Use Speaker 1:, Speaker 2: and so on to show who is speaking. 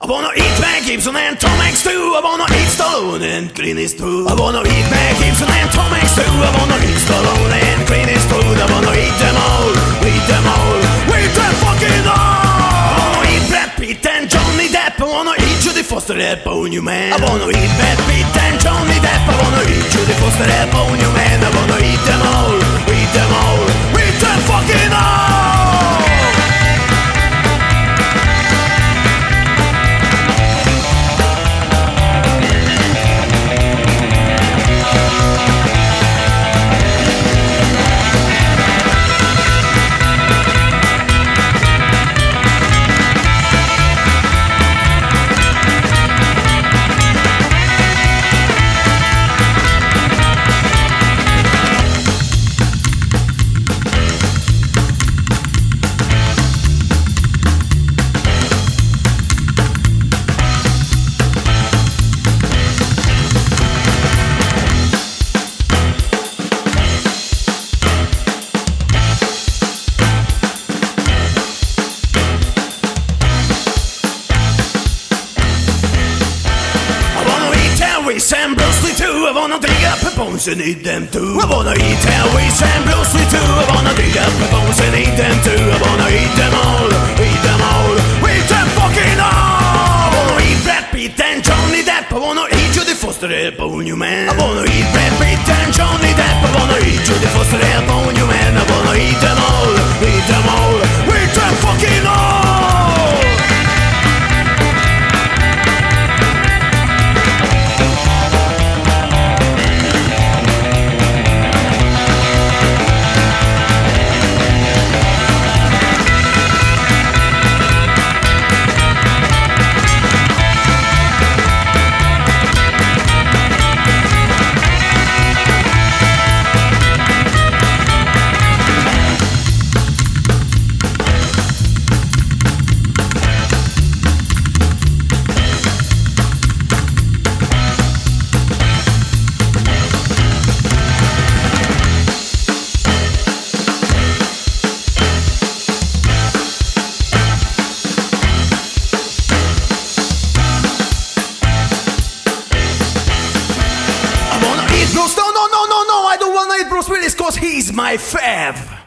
Speaker 1: I wanna eat Mel Gibson and Tom Hanks too. I wanna eat Stallone and Clint Eastwood. I wanna eat Mel Gibson and Tom Hanks too. I wanna eat Stallone and Clint Eastwood. I wanna eat them all, eat them all, eat them fucking all. I wanna eat Brad Pitt and Johnny Depp. I wanna eat Jodie Foster and Paul Newman. I wanna eat Brad Pitt and Johnny Depp. I wanna eat Jodie Foster sen plötsligt tuva var nån dryga på bonsen i den tuva var nå hit här och sen plötsligt tuva var nån dryga på bonsen i den tuva var nå hit dem all, hit dem all, hit dem fucking all! Var nå hit Brad Pitt and Johnny Depp och var nå hit Judy Foster och Boney Man. Var nå hit Brad Pitt and Johnny Depp och var nå hit Judy Foster och Boney Man. He's my fav.